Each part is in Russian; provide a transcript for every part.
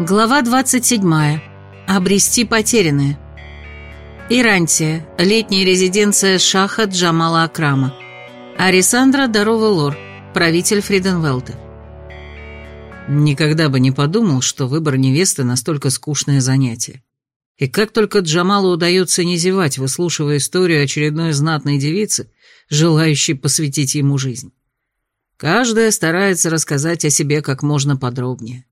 Глава 27. Обрести потерянное. Ирантия. Летняя резиденция Шаха Джамала Акрама. Арисандра Дарова Лор. Правитель Фриденвелта. Никогда бы не подумал, что выбор невесты настолько скучное занятие. И как только Джамалу удается не зевать, выслушивая историю очередной знатной девицы, желающей посвятить ему жизнь. Каждая старается рассказать о себе как можно подробнее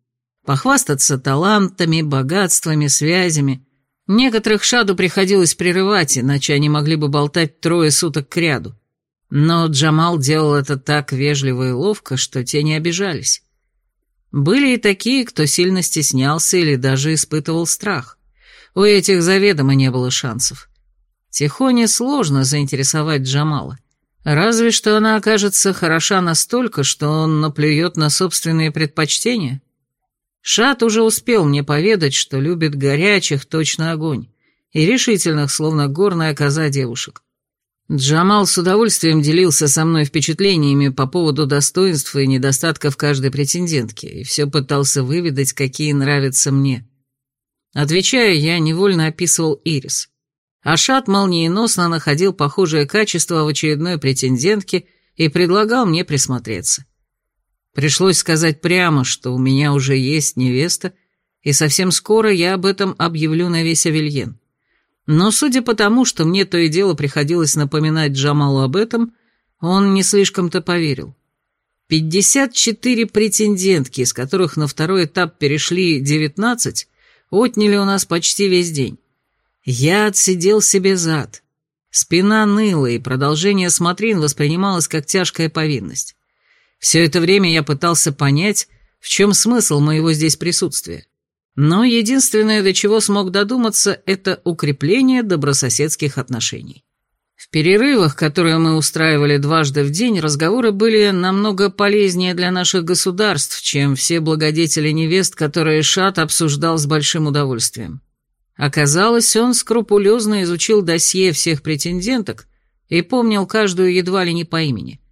похвастаться талантами, богатствами, связями. Некоторых Шаду приходилось прерывать, иначе они могли бы болтать трое суток кряду. Но Джамал делал это так вежливо и ловко, что те не обижались. Были и такие, кто сильно стеснялся или даже испытывал страх. У этих заведомо не было шансов. Тихоне сложно заинтересовать Джамала. Разве что она окажется хороша настолько, что он наплюет на собственные предпочтения. Шат уже успел мне поведать, что любит горячих, точно огонь, и решительных, словно горная коза девушек. Джамал с удовольствием делился со мной впечатлениями по поводу достоинства и недостатков каждой претендентки, и все пытался выведать, какие нравятся мне. Отвечая, я невольно описывал Ирис. А Шат молниеносно находил похожее качество в очередной претендентке и предлагал мне присмотреться. Пришлось сказать прямо, что у меня уже есть невеста, и совсем скоро я об этом объявлю на весь Авельен. Но судя по тому, что мне то и дело приходилось напоминать Джамалу об этом, он не слишком-то поверил. Пятьдесят четыре претендентки, из которых на второй этап перешли девятнадцать, отняли у нас почти весь день. Я отсидел себе зад. Спина ныла, и продолжение смотрин воспринималось как тяжкая повинность. Все это время я пытался понять, в чем смысл моего здесь присутствия. Но единственное, до чего смог додуматься, это укрепление добрососедских отношений. В перерывах, которые мы устраивали дважды в день, разговоры были намного полезнее для наших государств, чем все благодетели невест, которые Шат обсуждал с большим удовольствием. Оказалось, он скрупулезно изучил досье всех претенденток и помнил каждую едва ли не по имени –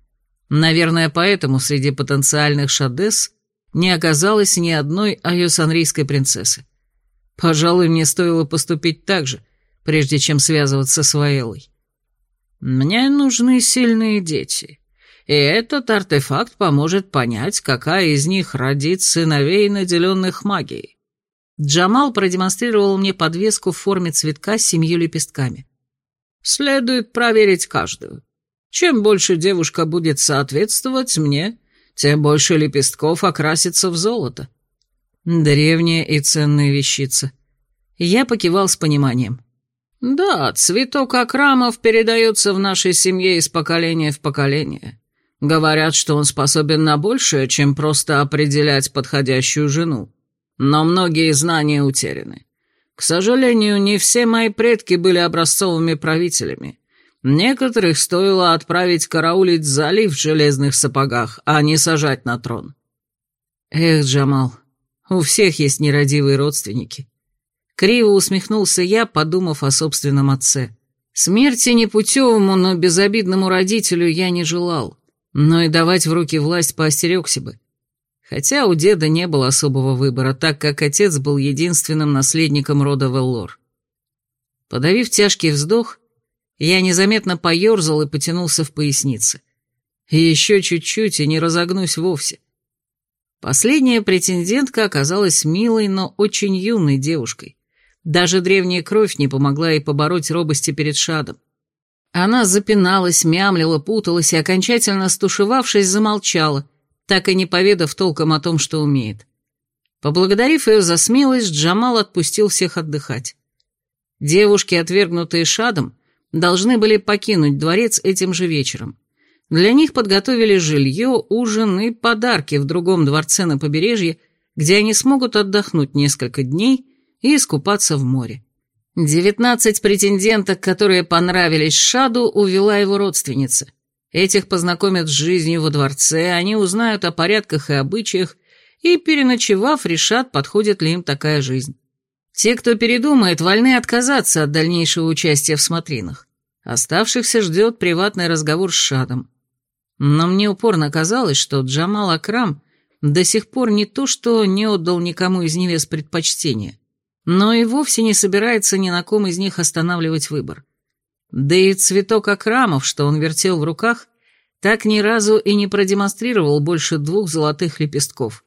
Наверное, поэтому среди потенциальных шадес не оказалось ни одной айосанрийской принцессы. Пожалуй, мне стоило поступить так же, прежде чем связываться с Ваэлой. Мне нужны сильные дети, и этот артефакт поможет понять, какая из них родит сыновей, наделенных магией. Джамал продемонстрировал мне подвеску в форме цветка с семью лепестками. Следует проверить каждую. Чем больше девушка будет соответствовать мне, тем больше лепестков окрасится в золото. Древняя и ценная вещица. Я покивал с пониманием. Да, цветок акрамов передается в нашей семье из поколения в поколение. Говорят, что он способен на большее, чем просто определять подходящую жену. Но многие знания утеряны. К сожалению, не все мои предки были образцовыми правителями. Некоторых стоило отправить караулить залив в железных сапогах, а не сажать на трон. Эх, Джамал, у всех есть нерадивые родственники. Криво усмехнулся я, подумав о собственном отце. Смерти непутевому, но безобидному родителю я не желал, но и давать в руки власть поостерегся бы. Хотя у деда не было особого выбора, так как отец был единственным наследником рода Веллор. Подавив тяжкий вздох, я незаметно поерзал и потянулся в пояснице. И еще чуть-чуть, и не разогнусь вовсе. Последняя претендентка оказалась милой, но очень юной девушкой. Даже древняя кровь не помогла ей побороть робости перед шадом. Она запиналась, мямлила, путалась и, окончательно стушевавшись, замолчала, так и не поведав толком о том, что умеет. Поблагодарив ее за смелость, Джамал отпустил всех отдыхать. Девушки, отвергнутые шадом, должны были покинуть дворец этим же вечером. Для них подготовили жилье, ужин и подарки в другом дворце на побережье, где они смогут отдохнуть несколько дней и искупаться в море. Девятнадцать претенденток, которые понравились Шаду, увела его родственница. Этих познакомят с жизнью во дворце, они узнают о порядках и обычаях, и, переночевав, решат, подходит ли им такая жизнь. Те, кто передумает, вольны отказаться от дальнейшего участия в смотринах. Оставшихся ждет приватный разговор с Шадом. Но мне упорно казалось, что Джамал Акрам до сих пор не то что не отдал никому из невест предпочтения, но и вовсе не собирается ни на ком из них останавливать выбор. Да и цветок окрамов, что он вертел в руках, так ни разу и не продемонстрировал больше двух золотых лепестков.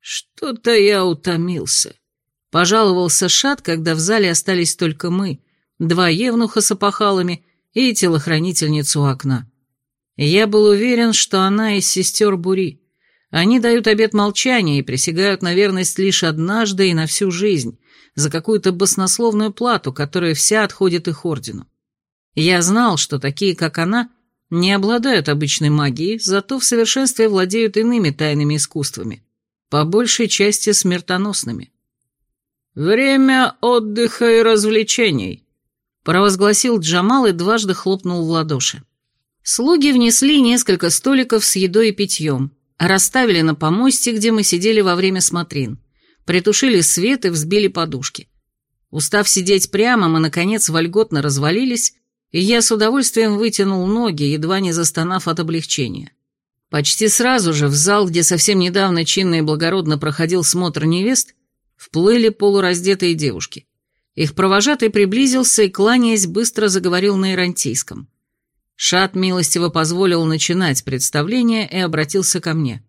«Что-то я утомился», — пожаловался Шат, когда в зале остались только мы, два евнуха с опахалами и телохранительницу окна. Я был уверен, что она из сестер Бури. Они дают обет молчания и присягают на верность лишь однажды и на всю жизнь, за какую-то баснословную плату, которая вся отходит их ордену. Я знал, что такие, как она, не обладают обычной магией, зато в совершенстве владеют иными тайными искусствами, по большей части смертоносными. «Время отдыха и развлечений», — провозгласил Джамал и дважды хлопнул в ладоши. Слуги внесли несколько столиков с едой и питьем, расставили на помосте, где мы сидели во время смотрин, притушили свет и взбили подушки. Устав сидеть прямо, мы, наконец, вольготно развалились, и я с удовольствием вытянул ноги, едва не застонав от облегчения. Почти сразу же в зал, где совсем недавно чинно и благородно проходил смотр невест, вплыли полураздетые девушки. Их провожатый приблизился и, кланяясь, быстро заговорил на ирантийском. Шат милостиво позволил начинать представление и обратился ко мне.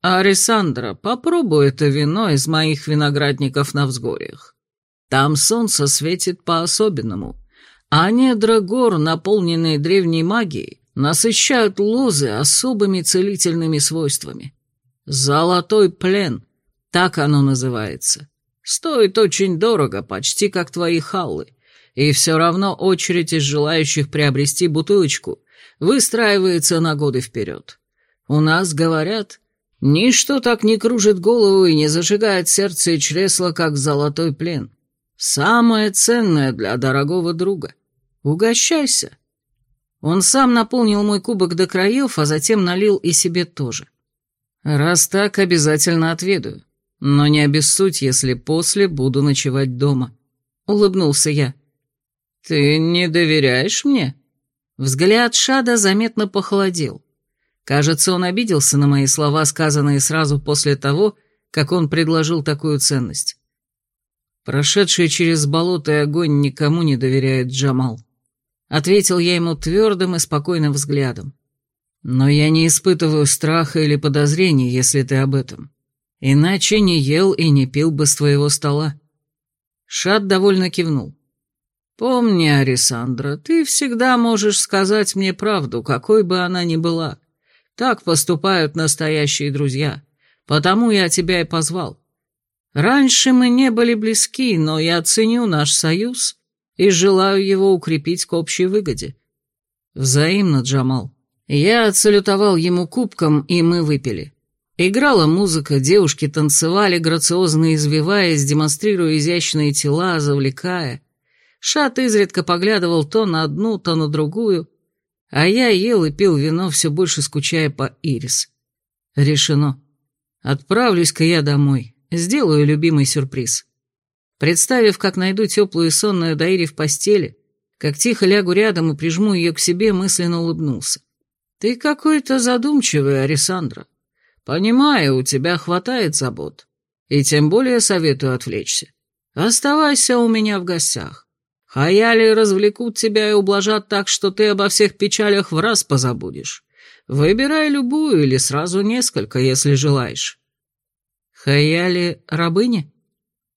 «Арисандра, попробуй это вино из моих виноградников на взгорьях. Там солнце светит по-особенному, а недра гор, наполненные древней магией, насыщают лозы особыми целительными свойствами. Золотой плен, так оно называется. Стоит очень дорого, почти как твои халлы и все равно очередь из желающих приобрести бутылочку выстраивается на годы вперед. У нас говорят, ничто так не кружит голову и не зажигает сердце и чресла, как золотой плен. Самое ценное для дорогого друга. Угощайся. Он сам наполнил мой кубок до краев, а затем налил и себе тоже. Раз так, обязательно отведаю. Но не обессудь, если после буду ночевать дома. Улыбнулся я. «Ты не доверяешь мне?» Взгляд Шада заметно похолодел. Кажется, он обиделся на мои слова, сказанные сразу после того, как он предложил такую ценность. Прошедший через болото и огонь никому не доверяет Джамал. Ответил я ему твердым и спокойным взглядом. Но я не испытываю страха или подозрений, если ты об этом. Иначе не ел и не пил бы с твоего стола. Шад довольно кивнул. «Помни, Арисандра, ты всегда можешь сказать мне правду, какой бы она ни была. Так поступают настоящие друзья. Потому я тебя и позвал. Раньше мы не были близки, но я ценю наш союз и желаю его укрепить к общей выгоде». «Взаимно, Джамал». Я отсалютовал ему кубком, и мы выпили. Играла музыка, девушки танцевали, грациозно извиваясь, демонстрируя изящные тела, завлекая. Шат изредка поглядывал то на одну, то на другую, а я ел и пил вино, все больше скучая по Ирис. Решено. Отправлюсь-ка я домой, сделаю любимый сюрприз. Представив, как найду теплую и сонную Даири в постели, как тихо лягу рядом и прижму ее к себе, мысленно улыбнулся. «Ты какой-то задумчивый, Арисандра. Понимаю, у тебя хватает забот. И тем более советую отвлечься. Оставайся у меня в гостях. Хаяли развлекут тебя и ублажат так, что ты обо всех печалях в раз позабудешь. Выбирай любую или сразу несколько, если желаешь. Хаяли рабыня?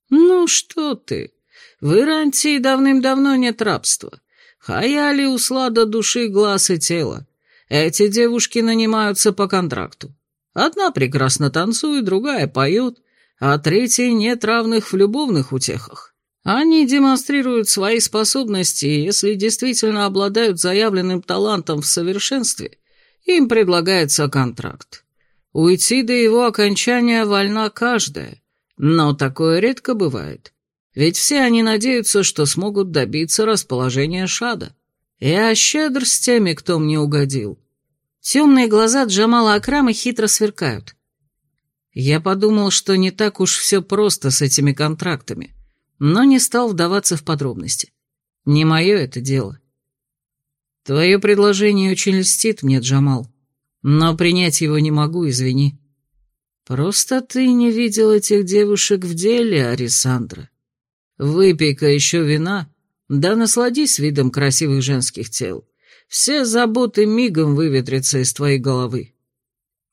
Ну что ты, в Ирантии давным-давно нет рабства. Хаяли услада души, глаз и тела. Эти девушки нанимаются по контракту. Одна прекрасно танцует, другая поет, а третьей нет равных в любовных утехах. Они демонстрируют свои способности, и если действительно обладают заявленным талантом в совершенстве, им предлагается контракт. Уйти до его окончания вольна каждая, но такое редко бывает. Ведь все они надеются, что смогут добиться расположения Шада. Я щедр с теми, кто мне угодил. Темные глаза Джамала Акрама хитро сверкают. Я подумал, что не так уж все просто с этими контрактами но не стал вдаваться в подробности. Не мое это дело. Твое предложение очень льстит мне, Джамал, но принять его не могу, извини. «Просто ты не видел этих девушек в деле, Арисандра. Выпей-ка еще вина, да насладись видом красивых женских тел. Все заботы мигом выветрятся из твоей головы».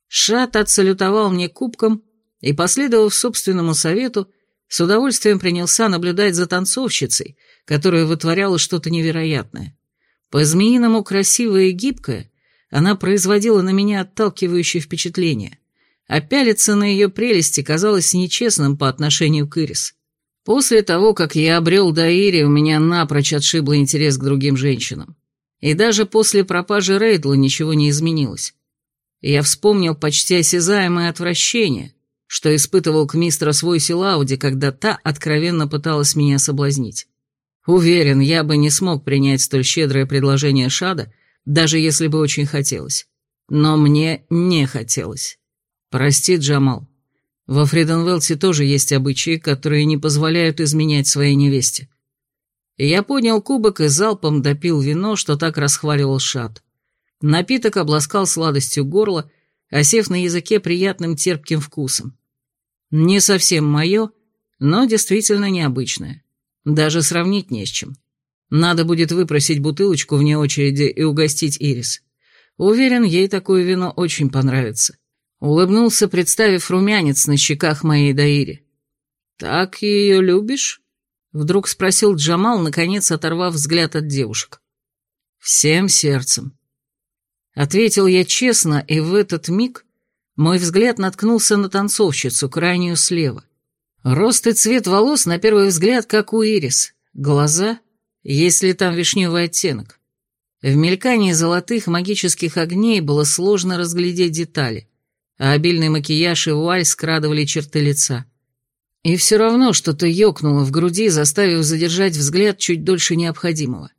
Шат отсалютовал мне кубком и, последовав собственному совету, с удовольствием принялся наблюдать за танцовщицей, которая вытворяла что-то невероятное. По-змеиному красивая и гибкая, она производила на меня отталкивающее впечатление, а пялиться на ее прелести казалось нечестным по отношению к Ирис. После того, как я обрел Даири, у меня напрочь отшибло интерес к другим женщинам. И даже после пропажи Рейдла ничего не изменилось. Я вспомнил почти осязаемое отвращение, что испытывал к мистеру свой Лауди, когда та откровенно пыталась меня соблазнить. Уверен, я бы не смог принять столь щедрое предложение Шада, даже если бы очень хотелось. Но мне не хотелось. Прости, Джамал. Во Фриденвелте тоже есть обычаи, которые не позволяют изменять своей невесте. Я поднял кубок и залпом допил вино, что так расхваливал Шад. Напиток обласкал сладостью горло, осев на языке приятным терпким вкусом. Не совсем мое, но действительно необычное. Даже сравнить не с чем. Надо будет выпросить бутылочку вне очереди и угостить Ирис. Уверен, ей такое вино очень понравится. Улыбнулся, представив румянец на щеках моей Даири. «Так ее любишь?» Вдруг спросил Джамал, наконец оторвав взгляд от девушек. «Всем сердцем». Ответил я честно, и в этот миг мой взгляд наткнулся на танцовщицу, крайнюю слева. Рост и цвет волос, на первый взгляд, как у Ирис. Глаза, если там вишневый оттенок. В мелькании золотых магических огней было сложно разглядеть детали, а обильный макияж и вуаль скрадывали черты лица. И все равно что-то ёкнуло в груди, заставив задержать взгляд чуть дольше необходимого.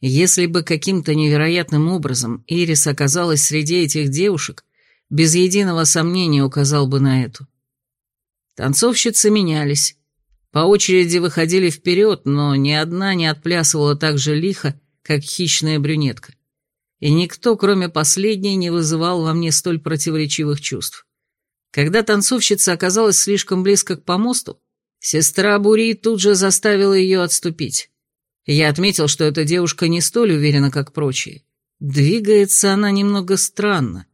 Если бы каким-то невероятным образом Ирис оказалась среди этих девушек, без единого сомнения указал бы на эту. Танцовщицы менялись. По очереди выходили вперед, но ни одна не отплясывала так же лихо, как хищная брюнетка. И никто, кроме последней, не вызывал во мне столь противоречивых чувств. Когда танцовщица оказалась слишком близко к помосту, сестра Бури тут же заставила ее отступить. Я отметил, что эта девушка не столь уверена, как прочие. Двигается она немного странно.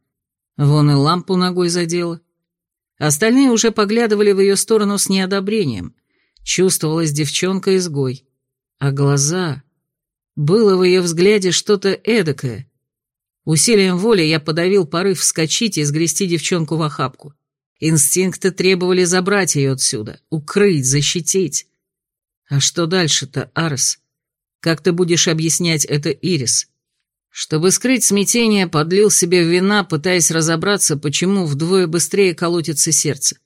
Вон и лампу ногой задела. Остальные уже поглядывали в ее сторону с неодобрением. Чувствовалась девчонка-изгой. А глаза... Было в ее взгляде что-то эдакое. Усилием воли я подавил порыв вскочить и сгрести девчонку в охапку. Инстинкты требовали забрать ее отсюда, укрыть, защитить. А что дальше-то, Арс? Как ты будешь объяснять это Ирис? Чтобы скрыть смятение, подлил себе вина, пытаясь разобраться, почему вдвое быстрее колотится сердце.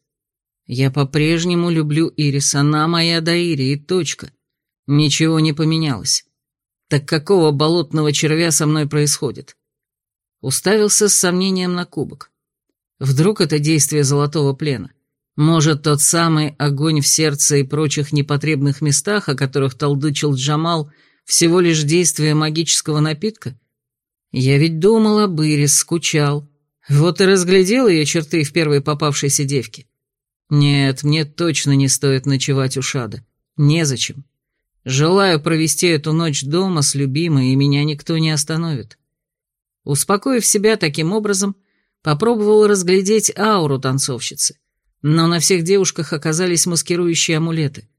Я по-прежнему люблю Ирис, она моя Даири, и точка. Ничего не поменялось. Так какого болотного червя со мной происходит? Уставился с сомнением на кубок. Вдруг это действие золотого плена? Может, тот самый огонь в сердце и прочих непотребных местах, о которых толдычил Джамал, всего лишь действие магического напитка? Я ведь думал об Ирис, скучал. Вот и разглядел ее черты в первой попавшейся девке. Нет, мне точно не стоит ночевать у Шада. Незачем. Желаю провести эту ночь дома с любимой, и меня никто не остановит. Успокоив себя таким образом, попробовал разглядеть ауру танцовщицы. Но на всех девушках оказались маскирующие амулеты.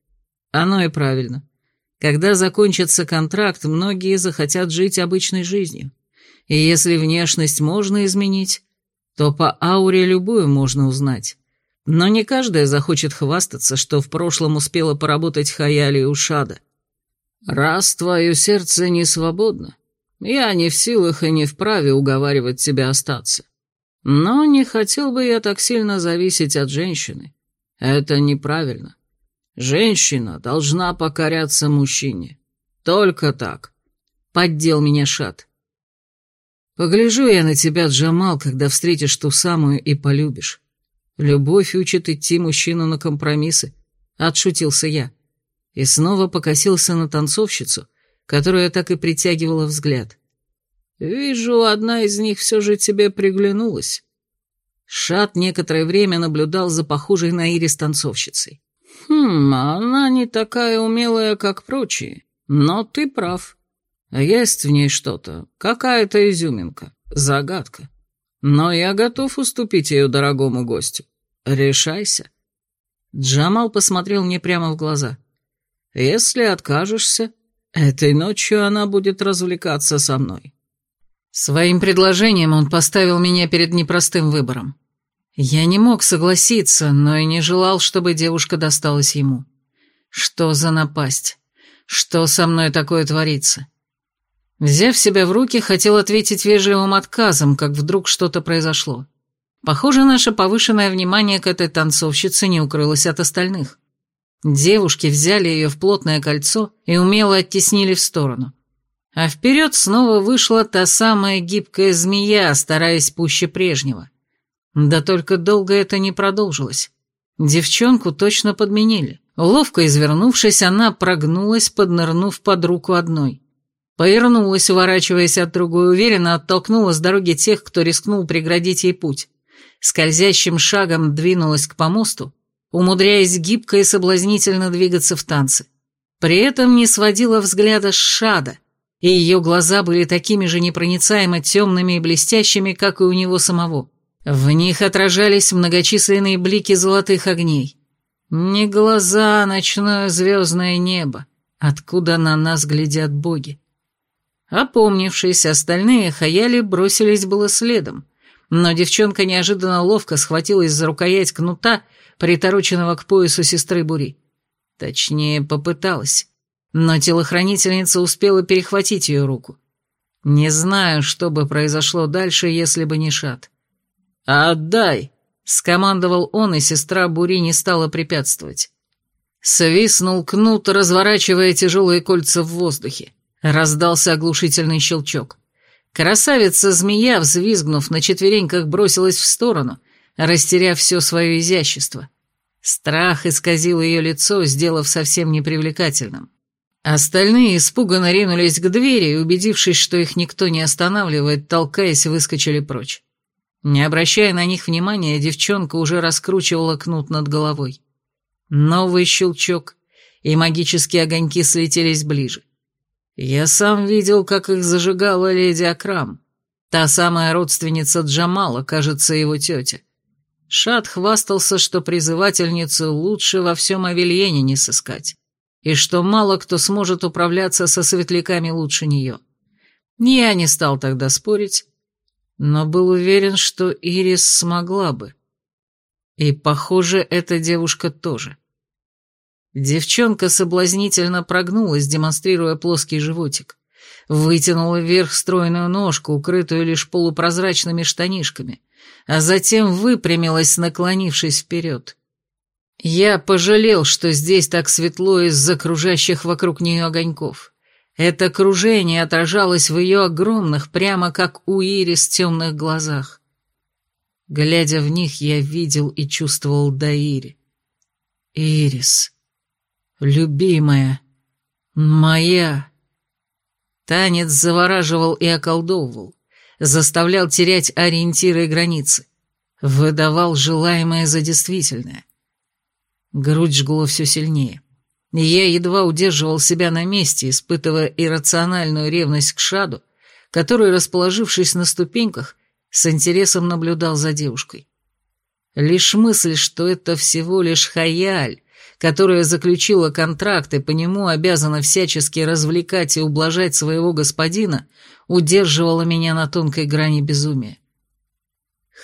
Оно и правильно. Когда закончится контракт, многие захотят жить обычной жизнью. И если внешность можно изменить, то по ауре любую можно узнать. Но не каждая захочет хвастаться, что в прошлом успела поработать Хаяли и Ушада. Раз твое сердце не свободно, я не в силах и не вправе уговаривать тебя остаться. Но не хотел бы я так сильно зависеть от женщины. Это неправильно. Женщина должна покоряться мужчине. Только так. Поддел меня Шат. Погляжу я на тебя, Джамал, когда встретишь ту самую и полюбишь. Любовь учит идти мужчину на компромиссы, отшутился я. И снова покосился на танцовщицу, которая так и притягивала взгляд. Вижу, одна из них все же тебе приглянулась. Шат некоторое время наблюдал за похожей на Ирис танцовщицей. «Хм, она не такая умелая, как прочие, но ты прав. Есть в ней что-то, какая-то изюминка, загадка. Но я готов уступить ее дорогому гостю. Решайся». Джамал посмотрел мне прямо в глаза. «Если откажешься, этой ночью она будет развлекаться со мной». Своим предложением он поставил меня перед непростым выбором. Я не мог согласиться, но и не желал, чтобы девушка досталась ему. Что за напасть? Что со мной такое творится? Взяв себя в руки, хотел ответить вежливым отказом, как вдруг что-то произошло. Похоже, наше повышенное внимание к этой танцовщице не укрылось от остальных. Девушки взяли ее в плотное кольцо и умело оттеснили в сторону. А вперед снова вышла та самая гибкая змея, стараясь пуще прежнего. Да только долго это не продолжилось. Девчонку точно подменили. Ловко извернувшись, она прогнулась, поднырнув под руку одной. Повернулась, уворачиваясь от другой, уверенно оттолкнула с дороги тех, кто рискнул преградить ей путь. Скользящим шагом двинулась к помосту, умудряясь гибко и соблазнительно двигаться в танце. При этом не сводила взгляда с Шада, и ее глаза были такими же непроницаемо темными и блестящими, как и у него самого. В них отражались многочисленные блики золотых огней. Не глаза, а ночное звездное небо, откуда на нас глядят боги. Опомнившись, остальные хаяли бросились было следом, но девчонка неожиданно ловко схватилась за рукоять кнута, притороченного к поясу сестры Бури. Точнее, попыталась, но телохранительница успела перехватить ее руку. Не знаю, что бы произошло дальше, если бы не Шат. «Отдай!» — скомандовал он, и сестра Бури не стала препятствовать. Свистнул кнут, разворачивая тяжелые кольца в воздухе. Раздался оглушительный щелчок. Красавица-змея, взвизгнув на четвереньках, бросилась в сторону, растеряв все свое изящество. Страх исказил ее лицо, сделав совсем непривлекательным. Остальные испуганно ринулись к двери и, убедившись, что их никто не останавливает, толкаясь, выскочили прочь. Не обращая на них внимания, девчонка уже раскручивала кнут над головой. Новый щелчок, и магические огоньки слетелись ближе. Я сам видел, как их зажигала леди Акрам, та самая родственница Джамала, кажется, его тетя. Шат хвастался, что призывательницу лучше во всем Авельене не сыскать, и что мало кто сможет управляться со светляками лучше нее. Я не стал тогда спорить, но был уверен, что Ирис смогла бы. И, похоже, эта девушка тоже. Девчонка соблазнительно прогнулась, демонстрируя плоский животик. Вытянула вверх стройную ножку, укрытую лишь полупрозрачными штанишками, а затем выпрямилась, наклонившись вперед. Я пожалел, что здесь так светло из-за кружащих вокруг нее огоньков. Это кружение отражалось в ее огромных, прямо как у Ирис, темных глазах. Глядя в них, я видел и чувствовал Даири. Ирис, любимая, моя. Танец завораживал и околдовывал, заставлял терять ориентиры и границы, выдавал желаемое за действительное. Грудь жгло все сильнее. Я едва удерживал себя на месте, испытывая иррациональную ревность к Шаду, который, расположившись на ступеньках, с интересом наблюдал за девушкой. Лишь мысль, что это всего лишь Хаяль, которая заключила контракт и по нему обязана всячески развлекать и ублажать своего господина, удерживала меня на тонкой грани безумия.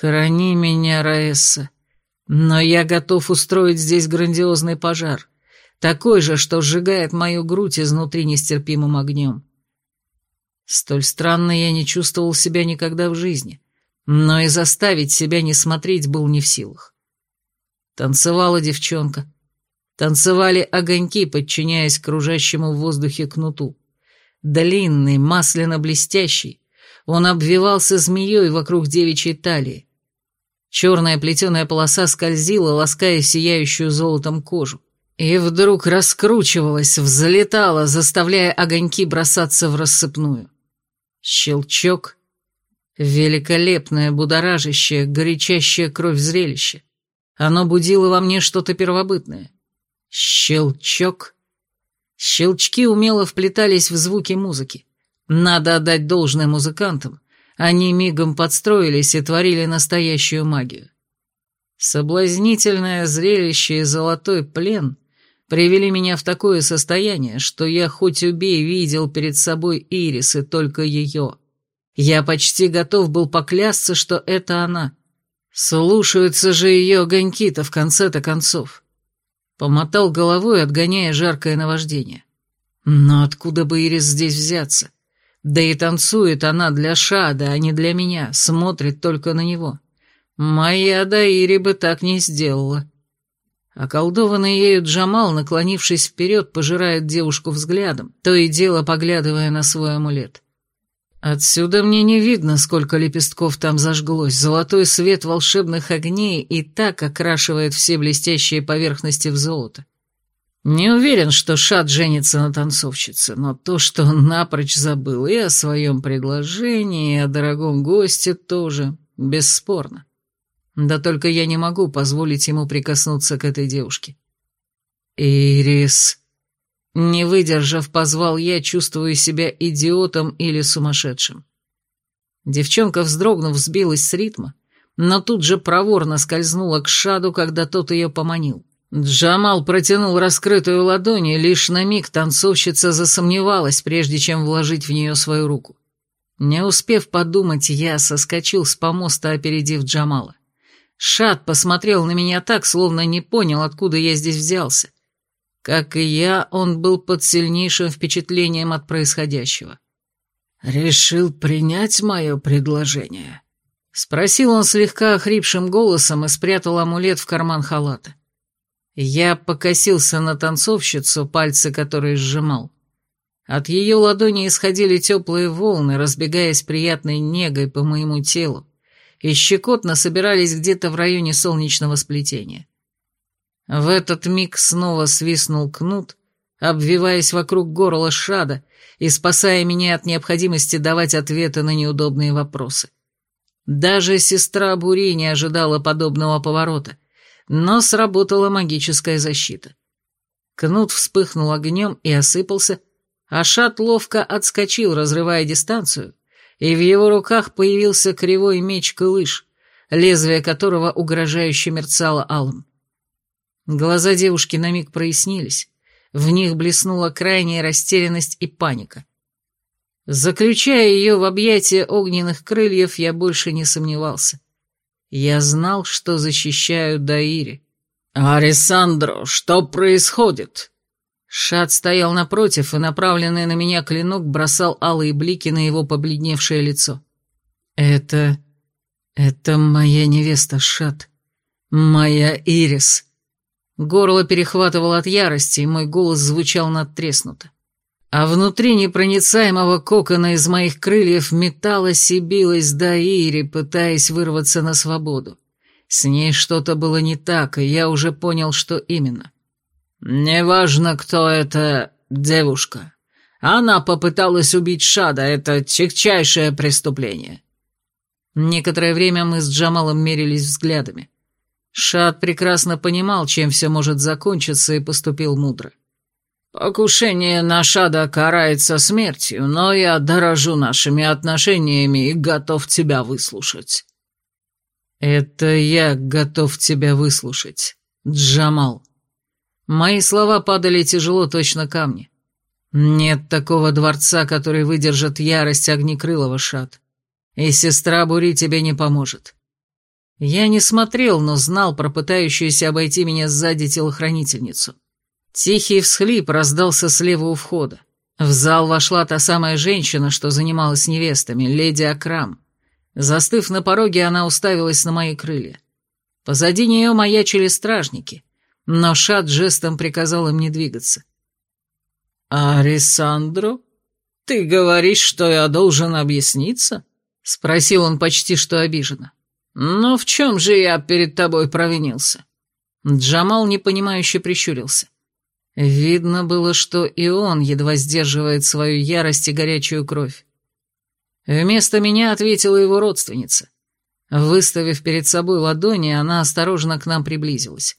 «Храни меня, Раэсса, но я готов устроить здесь грандиозный пожар такой же, что сжигает мою грудь изнутри нестерпимым огнем. Столь странно я не чувствовал себя никогда в жизни, но и заставить себя не смотреть был не в силах. Танцевала девчонка. Танцевали огоньки, подчиняясь кружащему в воздухе кнуту. Длинный, масляно-блестящий, он обвивался змеей вокруг девичьей талии. Черная плетеная полоса скользила, лаская сияющую золотом кожу. И вдруг раскручивалась, взлетала, заставляя огоньки бросаться в рассыпную. Щелчок. Великолепное, будоражащее, горячащее кровь зрелище. Оно будило во мне что-то первобытное. Щелчок. Щелчки умело вплетались в звуки музыки. Надо отдать должное музыкантам. Они мигом подстроились и творили настоящую магию. Соблазнительное зрелище и золотой плен привели меня в такое состояние, что я хоть убей видел перед собой Ирис и только ее. Я почти готов был поклясться, что это она. Слушаются же ее огоньки-то в конце-то концов. Помотал головой, отгоняя жаркое наваждение. Но откуда бы Ирис здесь взяться? Да и танцует она для Шада, а не для меня, смотрит только на него. Моя Даири бы так не сделала. Околдованный ею Джамал, наклонившись вперед, пожирает девушку взглядом, то и дело поглядывая на свой амулет. Отсюда мне не видно, сколько лепестков там зажглось. Золотой свет волшебных огней и так окрашивает все блестящие поверхности в золото. Не уверен, что Шат женится на танцовщице, но то, что он напрочь забыл и о своем предложении, и о дорогом госте тоже, бесспорно. Да только я не могу позволить ему прикоснуться к этой девушке. «Ирис», не выдержав, позвал я, чувствуя себя идиотом или сумасшедшим. Девчонка, вздрогнув, сбилась с ритма, но тут же проворно скользнула к Шаду, когда тот ее поманил. Джамал протянул раскрытую ладонь, и лишь на миг танцовщица засомневалась, прежде чем вложить в нее свою руку. Не успев подумать, я соскочил с помоста, опередив Джамала. Шад посмотрел на меня так, словно не понял, откуда я здесь взялся. Как и я, он был под сильнейшим впечатлением от происходящего. «Решил принять мое предложение?» Спросил он слегка охрипшим голосом и спрятал амулет в карман халата. Я покосился на танцовщицу, пальцы которой сжимал. От ее ладони исходили теплые волны, разбегаясь приятной негой по моему телу, и щекотно собирались где-то в районе солнечного сплетения. В этот миг снова свистнул кнут, обвиваясь вокруг горла шада и спасая меня от необходимости давать ответы на неудобные вопросы. Даже сестра Бури не ожидала подобного поворота, но сработала магическая защита. Кнут вспыхнул огнем и осыпался, а шат ловко отскочил, разрывая дистанцию, и в его руках появился кривой меч-кылыш, лезвие которого угрожающе мерцало алым. Глаза девушки на миг прояснились, в них блеснула крайняя растерянность и паника. Заключая ее в объятия огненных крыльев, я больше не сомневался. Я знал, что защищаю Даири. «Арисандро, что происходит?» Шат стоял напротив, и направленный на меня клинок бросал алые блики на его побледневшее лицо. «Это... это моя невеста Шат. Моя Ирис». Горло перехватывало от ярости, и мой голос звучал надтреснуто. А внутри непроницаемого кокона из моих крыльев металась и билась Даири, пытаясь вырваться на свободу. С ней что-то было не так, и я уже понял, что именно. «Неважно, кто это девушка. Она попыталась убить Шада, это тягчайшее преступление». Некоторое время мы с Джамалом мерились взглядами. Шат прекрасно понимал, чем все может закончиться, и поступил мудро. «Покушение на Шада карается смертью, но я дорожу нашими отношениями и готов тебя выслушать». «Это я готов тебя выслушать, Джамал». Мои слова падали тяжело, точно камни. Нет такого дворца, который выдержит ярость огнекрылого Шат. И сестра Бури тебе не поможет. Я не смотрел, но знал про пытающуюся обойти меня сзади телохранительницу. Тихий всхлип раздался слева у входа. В зал вошла та самая женщина, что занималась невестами, леди Акрам. Застыв на пороге, она уставилась на мои крылья. Позади нее маячили стражники, но Шат жестом приказал им не двигаться. «Арисандро, ты говоришь, что я должен объясниться?» — спросил он почти что обиженно. «Но в чем же я перед тобой провинился?» Джамал непонимающе прищурился. Видно было, что и он едва сдерживает свою ярость и горячую кровь. Вместо меня ответила его родственница. Выставив перед собой ладони, она осторожно к нам приблизилась.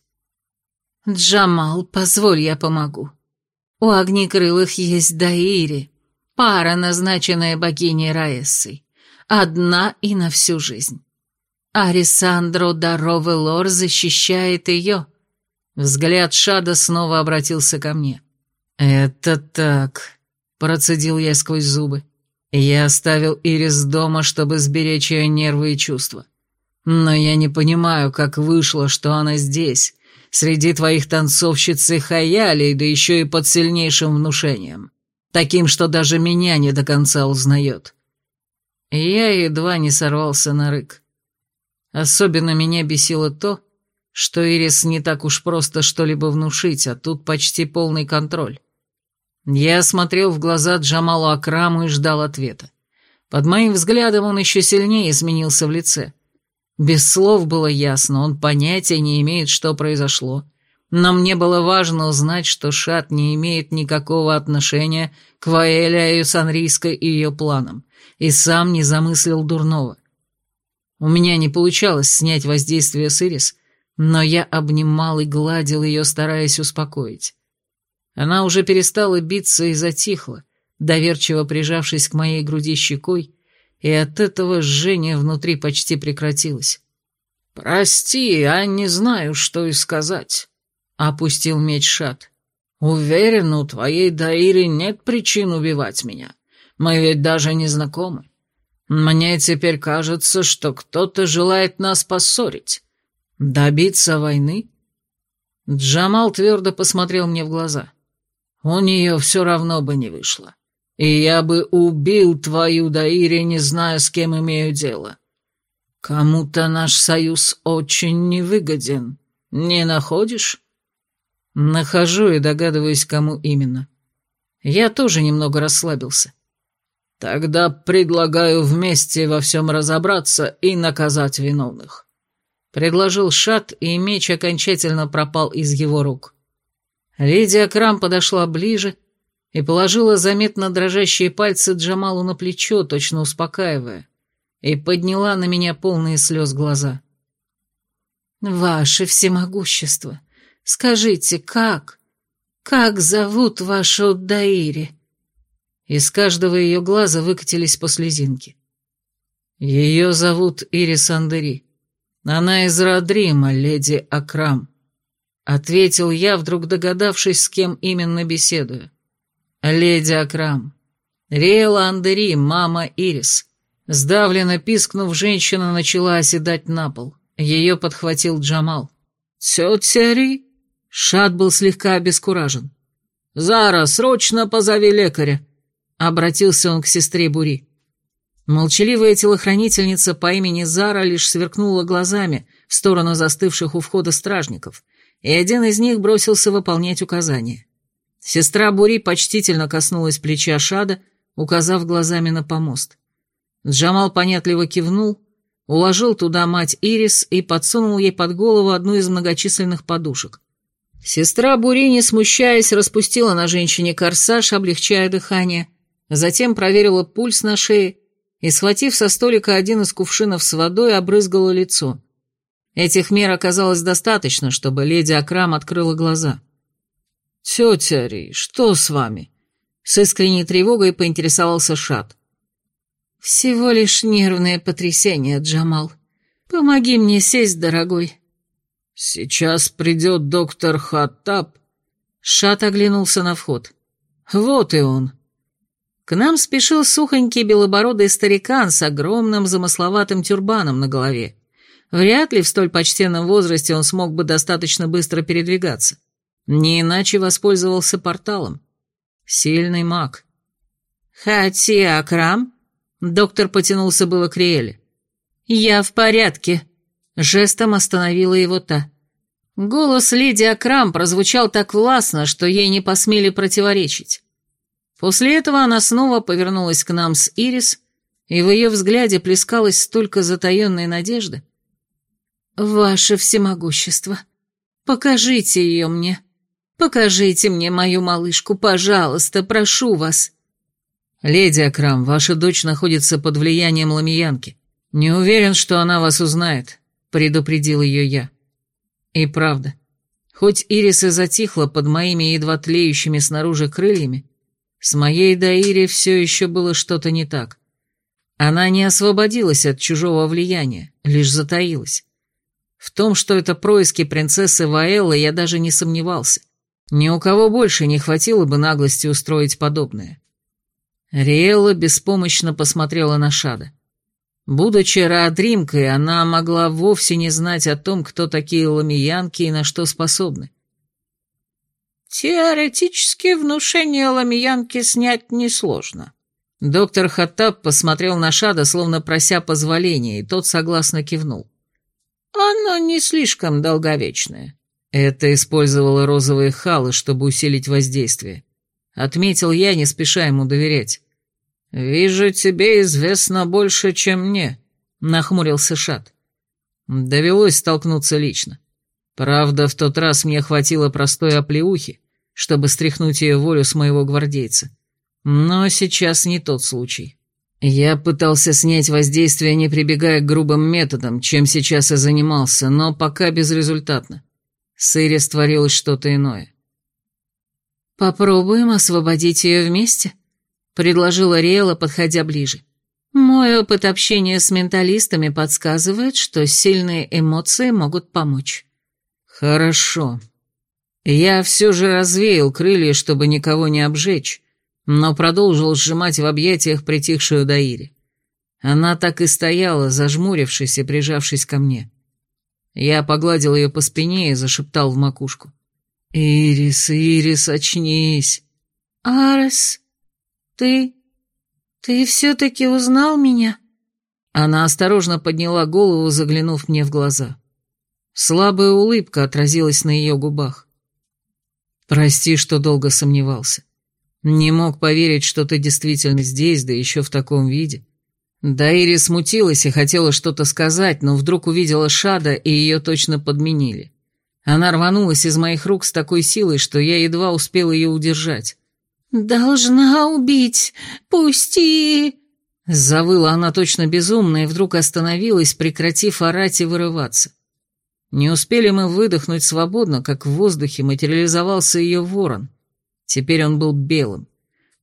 «Джамал, позволь, я помогу. У огнекрылых есть Даири, пара, назначенная богиней Раэссой. Одна и на всю жизнь. Арисандро Даровелор защищает ее». Взгляд Шада снова обратился ко мне. «Это так», — процедил я сквозь зубы. «Я оставил Ирис дома, чтобы сберечь ее нервы и чувства. Но я не понимаю, как вышло, что она здесь, среди твоих танцовщиц и хаялей, да еще и под сильнейшим внушением, таким, что даже меня не до конца узнает». Я едва не сорвался на рык. Особенно меня бесило то, что Ирис не так уж просто что-либо внушить, а тут почти полный контроль. Я смотрел в глаза Джамалу Акраму и ждал ответа. Под моим взглядом он еще сильнее изменился в лице. Без слов было ясно, он понятия не имеет, что произошло. Но мне было важно узнать, что Шат не имеет никакого отношения к Ваэля Юсанрийской и ее планам, и сам не замыслил дурного. У меня не получалось снять воздействие с Ирис, но я обнимал и гладил ее, стараясь успокоить. Она уже перестала биться и затихла, доверчиво прижавшись к моей груди щекой, и от этого жжение внутри почти прекратилось. «Прости, я не знаю, что и сказать», — опустил меч Шат. «Уверен, у твоей Даири нет причин убивать меня. Мы ведь даже не знакомы. Мне теперь кажется, что кто-то желает нас поссорить. Добиться войны?» Джамал твердо посмотрел мне в глаза. У нее все равно бы не вышло. И я бы убил твою Даири, не зная, с кем имею дело. Кому-то наш союз очень невыгоден. Не находишь? Нахожу и догадываюсь, кому именно. Я тоже немного расслабился. Тогда предлагаю вместе во всем разобраться и наказать виновных. Предложил Шат, и меч окончательно пропал из его рук. Леди Акрам подошла ближе и положила заметно дрожащие пальцы Джамалу на плечо, точно успокаивая, и подняла на меня полные слез глаза. «Ваше всемогущество, скажите, как? Как зовут вашу Даири?» Из каждого ее глаза выкатились по слезинке. «Ее зовут Ирис Андери. Она из Родрима, леди Акрам». Ответил я, вдруг догадавшись, с кем именно беседую. Леди Акрам. Риэла Андери, мама Ирис. Сдавленно пискнув, женщина начала оседать на пол. Ее подхватил Джамал. «Тетя Ри?» Шат был слегка обескуражен. «Зара, срочно позови лекаря!» Обратился он к сестре Бури. Молчаливая телохранительница по имени Зара лишь сверкнула глазами в сторону застывших у входа стражников — и один из них бросился выполнять указания. Сестра Бури почтительно коснулась плеча Шада, указав глазами на помост. Джамал понятливо кивнул, уложил туда мать Ирис и подсунул ей под голову одну из многочисленных подушек. Сестра Бури, не смущаясь, распустила на женщине корсаж, облегчая дыхание, затем проверила пульс на шее и, схватив со столика один из кувшинов с водой, обрызгала лицо. Этих мер оказалось достаточно, чтобы леди Акрам открыла глаза. «Тетя Ри, что с вами?» С искренней тревогой поинтересовался Шат. «Всего лишь нервное потрясение, Джамал. Помоги мне сесть, дорогой». «Сейчас придет доктор Хаттаб». Шат оглянулся на вход. «Вот и он». К нам спешил сухонький белобородый старикан с огромным замысловатым тюрбаном на голове. Вряд ли в столь почтенном возрасте он смог бы достаточно быстро передвигаться. Не иначе воспользовался порталом. Сильный маг. «Хати Акрам?» Доктор потянулся было к Риэле. «Я в порядке», — жестом остановила его та. Голос леди Акрам прозвучал так властно, что ей не посмели противоречить. После этого она снова повернулась к нам с Ирис, и в ее взгляде плескалось столько затаенной надежды, «Ваше всемогущество, покажите ее мне. Покажите мне мою малышку, пожалуйста, прошу вас». «Леди Акрам, ваша дочь находится под влиянием ламиянки. Не уверен, что она вас узнает», — предупредил ее я. И правда, хоть Ирис и затихла под моими едва тлеющими снаружи крыльями, с моей Даири все еще было что-то не так. Она не освободилась от чужого влияния, лишь затаилась. В том, что это происки принцессы Ваэллы, я даже не сомневался. Ни у кого больше не хватило бы наглости устроить подобное. Риэлла беспомощно посмотрела на Шада. Будучи раадримкой, она могла вовсе не знать о том, кто такие ламиянки и на что способны. «Теоретически внушение ламиянки снять несложно». Доктор Хаттаб посмотрел на Шада, словно прося позволения, и тот согласно кивнул. «Оно не слишком долговечное». Это использовало розовые халы, чтобы усилить воздействие. Отметил я, не спеша ему доверять. «Вижу, тебе известно больше, чем мне», — нахмурился Шат. Довелось столкнуться лично. Правда, в тот раз мне хватило простой оплеухи, чтобы стряхнуть ее волю с моего гвардейца. Но сейчас не тот случай. Я пытался снять воздействие, не прибегая к грубым методам, чем сейчас и занимался, но пока безрезультатно. С Ирис творилось что-то иное. «Попробуем освободить ее вместе?» — предложила Риэла, подходя ближе. «Мой опыт общения с менталистами подсказывает, что сильные эмоции могут помочь». «Хорошо. Я все же развеял крылья, чтобы никого не обжечь, но продолжил сжимать в объятиях притихшую Даири. Она так и стояла, зажмурившись и прижавшись ко мне. Я погладил ее по спине и зашептал в макушку. «Ирис, Ирис, очнись!» «Арес, ты... ты все-таки узнал меня?» Она осторожно подняла голову, заглянув мне в глаза. Слабая улыбка отразилась на ее губах. «Прости, что долго сомневался. Не мог поверить, что ты действительно здесь, да еще в таком виде». Даири смутилась и хотела что-то сказать, но вдруг увидела Шада, и ее точно подменили. Она рванулась из моих рук с такой силой, что я едва успел ее удержать. «Должна убить! Пусти!» Завыла она точно безумно и вдруг остановилась, прекратив орать и вырываться. Не успели мы выдохнуть свободно, как в воздухе материализовался ее ворон. Теперь он был белым.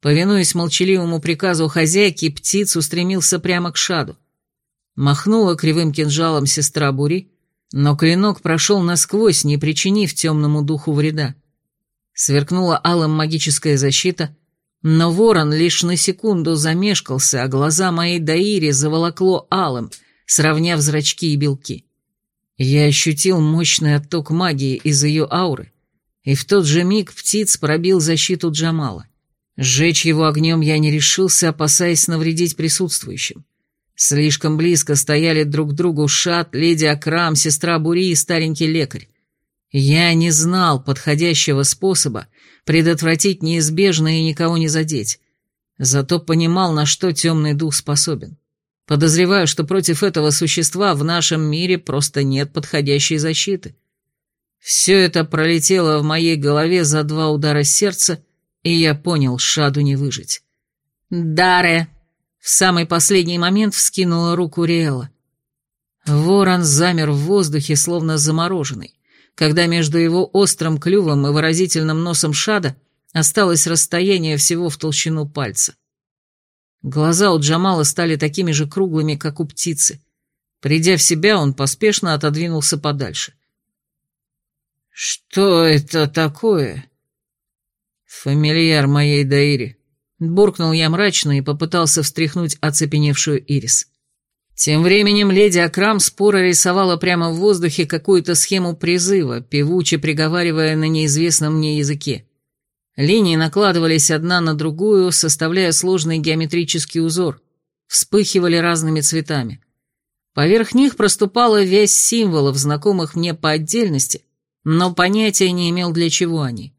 Повинуясь молчаливому приказу хозяйки, птиц устремился прямо к шаду. Махнула кривым кинжалом сестра Бури, но клинок прошел насквозь, не причинив темному духу вреда. Сверкнула алым магическая защита, но ворон лишь на секунду замешкался, а глаза моей Даири заволокло алым, сравняв зрачки и белки. Я ощутил мощный отток магии из ее ауры, и в тот же миг птиц пробил защиту Джамала. Сжечь его огнем я не решился, опасаясь навредить присутствующим. Слишком близко стояли друг к другу Шат, леди Акрам, сестра Бури и старенький лекарь. Я не знал подходящего способа предотвратить неизбежное и никого не задеть. Зато понимал, на что темный дух способен. Подозреваю, что против этого существа в нашем мире просто нет подходящей защиты. Все это пролетело в моей голове за два удара сердца, и я понял, Шаду не выжить. «Даре!» В самый последний момент вскинула руку Риэла. Ворон замер в воздухе, словно замороженный, когда между его острым клювом и выразительным носом шада осталось расстояние всего в толщину пальца. Глаза у Джамала стали такими же круглыми, как у птицы. Придя в себя, он поспешно отодвинулся подальше. «Что это такое?» «Фамильяр моей Даири», Буркнул я мрачно и попытался встряхнуть оцепеневшую Ирис. Тем временем леди Акрам споро рисовала прямо в воздухе какую-то схему призыва, певуче приговаривая на неизвестном мне языке. Линии накладывались одна на другую, составляя сложный геометрический узор, вспыхивали разными цветами. Поверх них проступала вязь символов, знакомых мне по отдельности, но понятия не имел, для чего они.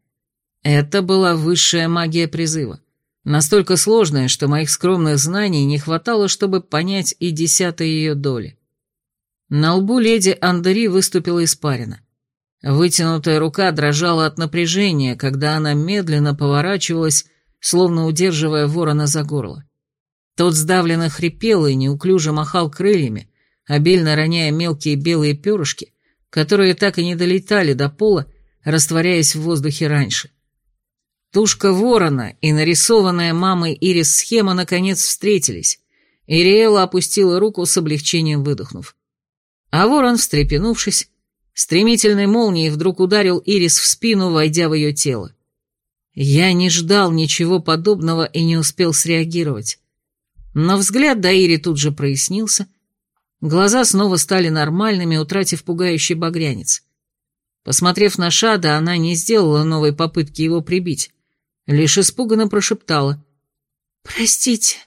Это была высшая магия призыва. Настолько сложная, что моих скромных знаний не хватало, чтобы понять и десятой ее доли. На лбу леди Андери выступила испарина. Вытянутая рука дрожала от напряжения, когда она медленно поворачивалась, словно удерживая ворона за горло. Тот сдавленно хрипел и неуклюже махал крыльями, обильно роняя мелкие белые перышки, которые так и не долетали до пола, растворяясь в воздухе раньше. Тушка ворона и нарисованная мамой Ирис схема наконец встретились, и Риэла опустила руку с облегчением выдохнув. А ворон, встрепенувшись, стремительной молнией вдруг ударил Ирис в спину, войдя в ее тело. Я не ждал ничего подобного и не успел среагировать. Но взгляд Даири тут же прояснился, глаза снова стали нормальными, утратив пугающий багрянец. Посмотрев на Шада, она не сделала новой попытки его прибить, лишь испуганно прошептала. «Простите,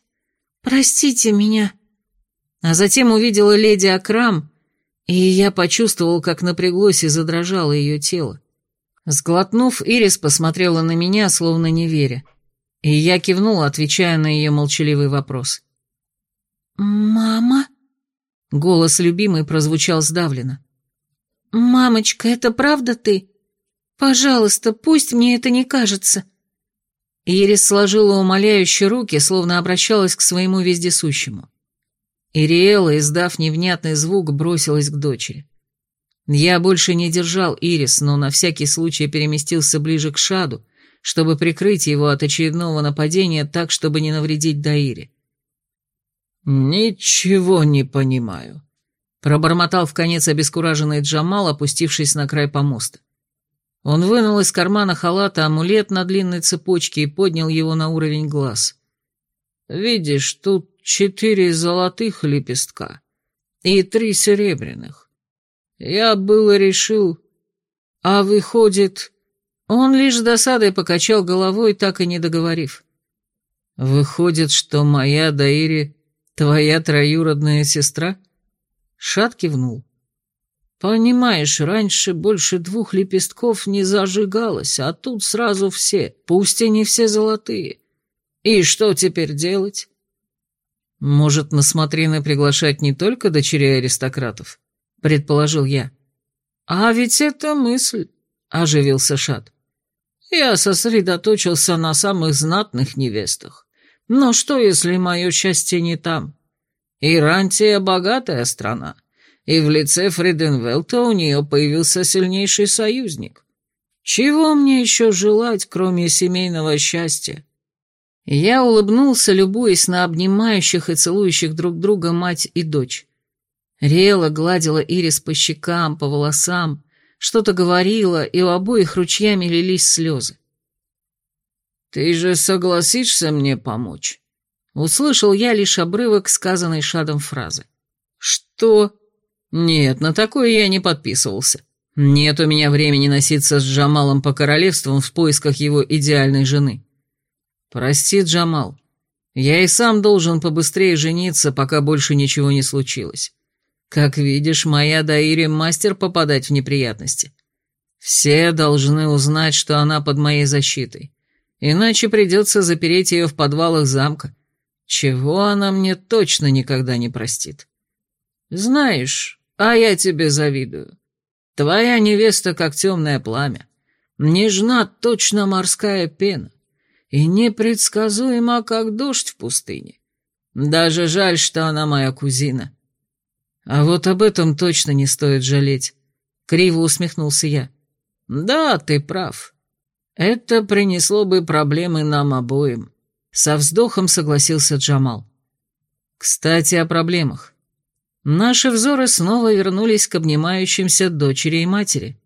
простите меня». А затем увидела леди Акрам, и я почувствовал, как напряглось и задрожало ее тело. Сглотнув, Ирис посмотрела на меня, словно не веря, и я кивнул, отвечая на ее молчаливый вопрос. «Мама?» Голос любимой прозвучал сдавленно. «Мамочка, это правда ты? Пожалуйста, пусть мне это не кажется». Ирис сложила умоляющие руки, словно обращалась к своему вездесущему. Ириэла, издав невнятный звук, бросилась к дочери. Я больше не держал Ирис, но на всякий случай переместился ближе к Шаду, чтобы прикрыть его от очередного нападения так, чтобы не навредить Даире. «Ничего не понимаю», — пробормотал в конец обескураженный Джамал, опустившись на край помоста. Он вынул из кармана халата амулет на длинной цепочке и поднял его на уровень глаз. «Видишь, тут четыре золотых лепестка и три серебряных. Я было решил... А выходит... Он лишь досадой покачал головой, так и не договорив. Выходит, что моя Даири твоя троюродная сестра? Шат кивнул. Понимаешь, раньше больше двух лепестков не зажигалось, а тут сразу все, пусть и не все золотые. И что теперь делать? Может, на смотрины приглашать не только дочерей аристократов? Предположил я. А ведь это мысль, оживился Шат. Я сосредоточился на самых знатных невестах. Но что, если мое счастье не там? Ирантия — богатая страна и в лице Фриденвелта у нее появился сильнейший союзник. Чего мне еще желать, кроме семейного счастья? Я улыбнулся, любуясь на обнимающих и целующих друг друга мать и дочь. Рела гладила Ирис по щекам, по волосам, что-то говорила, и у обоих ручьями лились слезы. «Ты же согласишься мне помочь?» Услышал я лишь обрывок сказанной Шадом фразы. «Что?» Нет, на такое я не подписывался. Нет у меня времени носиться с Джамалом по королевствам в поисках его идеальной жены. Прости, Джамал, я и сам должен побыстрее жениться, пока больше ничего не случилось. Как видишь, моя Даири мастер попадать в неприятности. Все должны узнать, что она под моей защитой. Иначе придется запереть ее в подвалах замка, чего она мне точно никогда не простит. Знаешь, а я тебе завидую. Твоя невеста как темное пламя. Нежна точно морская пена. И непредсказуема, как дождь в пустыне. Даже жаль, что она моя кузина. А вот об этом точно не стоит жалеть. Криво усмехнулся я. Да, ты прав. Это принесло бы проблемы нам обоим. Со вздохом согласился Джамал. Кстати, о проблемах. Наши взоры снова вернулись к обнимающимся дочери и матери.